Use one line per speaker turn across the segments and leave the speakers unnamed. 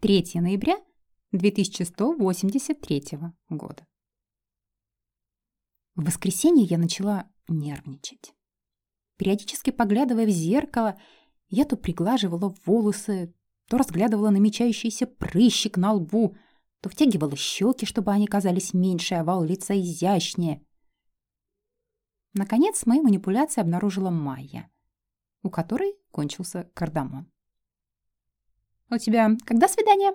3 ноября 2183 года. В воскресенье я начала нервничать. Периодически поглядывая в зеркало, я то приглаживала волосы, то разглядывала намечающийся прыщик на лбу, то втягивала щеки, чтобы они казались меньше, а вал лица изящнее. Наконец, мои манипуляции обнаружила Майя, у которой кончился кардамон. «У тебя когда свидание?»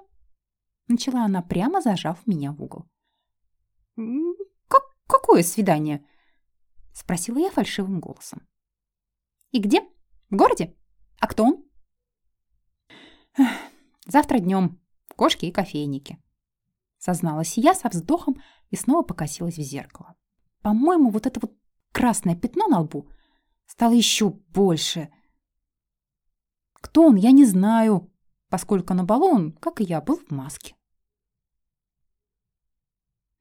Начала она прямо, зажав меня в угол. «Как, «Какое свидание?» Спросила я фальшивым голосом. «И где? В городе? А кто он?» «Завтра днем. Кошки и кофейники», созналась я со вздохом и снова покосилась в зеркало. По-моему, вот это вот красное пятно на лбу стало еще больше. Кто он, я не знаю, поскольку на балу он, как и я, был в маске.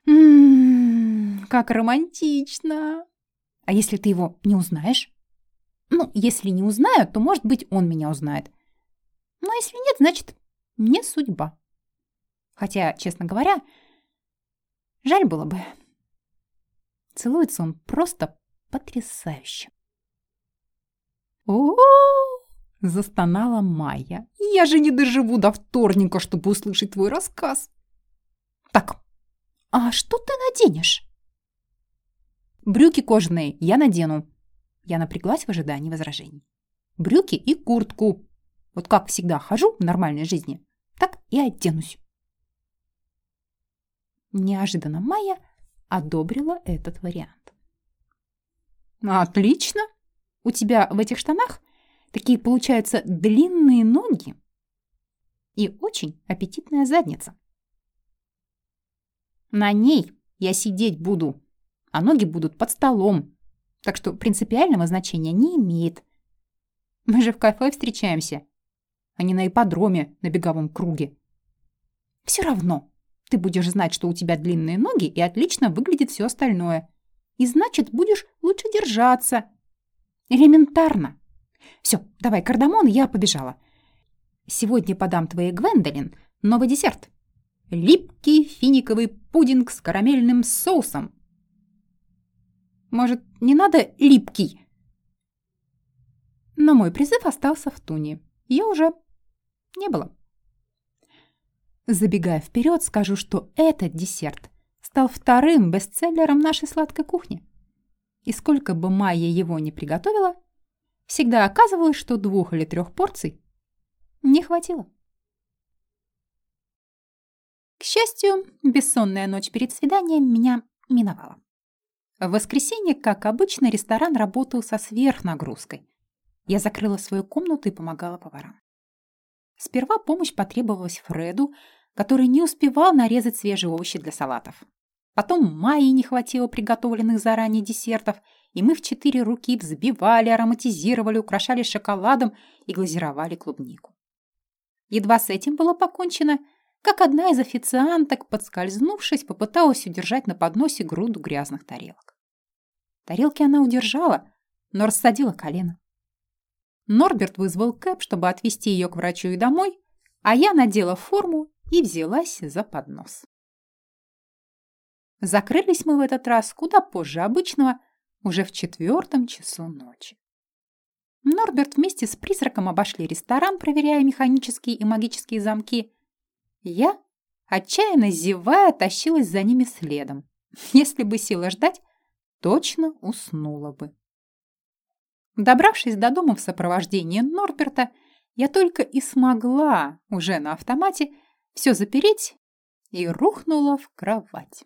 «Ммм, как романтично! А если ты его не узнаешь?» «Ну, если не узнаю, то, может быть, он меня узнает. Но если нет, значит, не судьба. Хотя, честно говоря, жаль было бы. Целуется он просто потрясающе. о, -о, -о Застонала Майя. «Я же не доживу до вторника, чтобы услышать твой рассказ!» «Так, а что ты наденешь?» «Брюки кожаные я надену». Я напряглась в ожидании возражений. «Брюки и куртку. Вот как всегда хожу в нормальной жизни, так и оденусь». Неожиданно Майя одобрила этот вариант. «Отлично! У тебя в этих штанах Такие, получаются, длинные ноги и очень аппетитная задница. На ней я сидеть буду, а ноги будут под столом, так что принципиального значения не имеет. Мы же в кафе встречаемся, а не на ипподроме на беговом круге. Все равно ты будешь знать, что у тебя длинные ноги и отлично выглядит все остальное. И значит, будешь лучше держаться. Элементарно. Все, давай кардамон, я побежала. Сегодня подам твоей Гвендолин новый десерт. Липкий финиковый пудинг с карамельным соусом. Может, не надо липкий? Но мой призыв остался в туне. Ее уже не было. Забегая вперед, скажу, что этот десерт стал вторым бестселлером нашей сладкой кухни. И сколько бы Майя его не приготовила, всегда оказывалось, что двух или трех порций не хватило. К счастью, бессонная ночь перед свиданием меня миновала. В воскресенье, как обычно, ресторан работал со сверхнагрузкой. Я закрыла свою комнату и помогала поварам. Сперва помощь потребовалась Фреду, который не успевал нарезать свежие овощи для салатов. Потом Майи не хватило приготовленных заранее десертов, и мы в четыре руки взбивали, ароматизировали, украшали шоколадом и глазировали клубнику. Едва с этим было покончено, как одна из официанток, подскользнувшись, попыталась удержать на подносе груду грязных тарелок. Тарелки она удержала, но рассадила колено. Норберт вызвал Кэп, чтобы отвезти ее к врачу и домой, а я надела форму и взялась за поднос. Закрылись мы в этот раз куда позже обычного, уже в четвертом часу ночи. Норберт вместе с призраком обошли ресторан, проверяя механические и магические замки. Я, отчаянно зевая, тащилась за ними следом. Если бы сила ждать, точно уснула бы. Добравшись до дома в сопровождении Норберта, я только и смогла уже на автомате все запереть и рухнула в кровать.